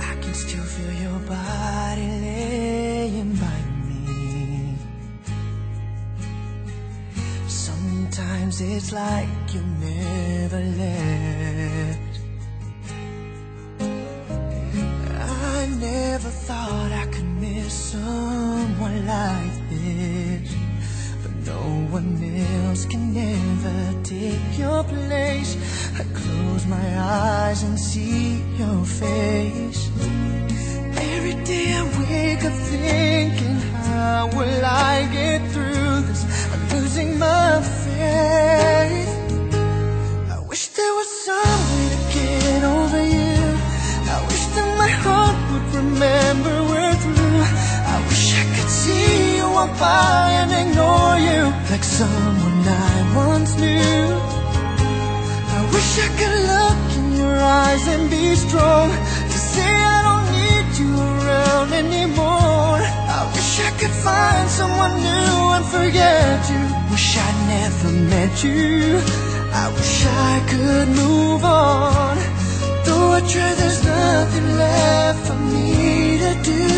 I can still feel your body Sometimes it's like you never left. I never thought I could miss someone like this. But no one else can ever take your place. I close my eyes and see your face. Every day I wake up thinking, how will I get through this? I'm losing my I wish there was some way to get over you. I wish that my heart would remember we're through. I wish I could see you walk by and ignore you like someone I once knew. I wish I could look in your eyes and be strong to say I don't need you around anymore. I wish I could find someone new and forget you. Wish I never met you. I wish I could move on. Though I try, there's nothing left for me to do.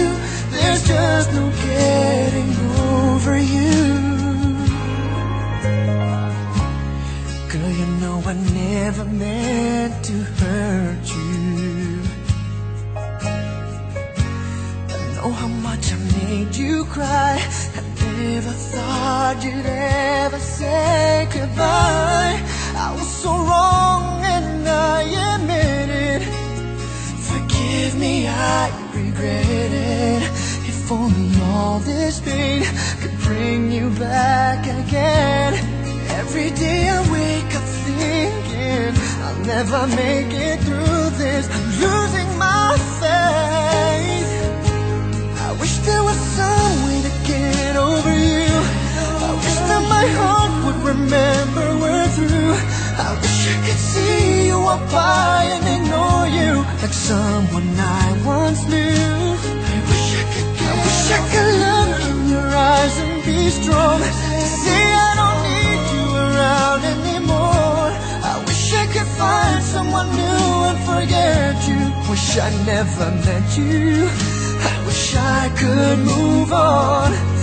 There's just no getting over you. Girl, you know I never meant to hurt you. I know how much I made you cry. I never thought you'd ever say goodbye. I was so wrong and I admit it. Forgive me, I regret it. If only all this pain could bring you back again. Every day I wake up thinking I'll never make it through this. Wish I never met you. I wish I could move on,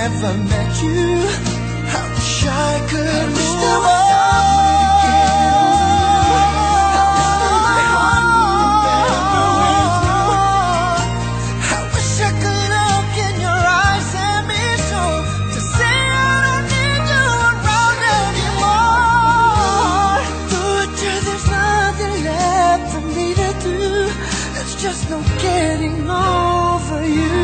never met you. I wish I could move there was some way to get over you. I wish that my heart would remember we're through. I wish I could look in your eyes and be sure to say I don't need you around anymore. But there's nothing left for me to do. There's just no getting over you.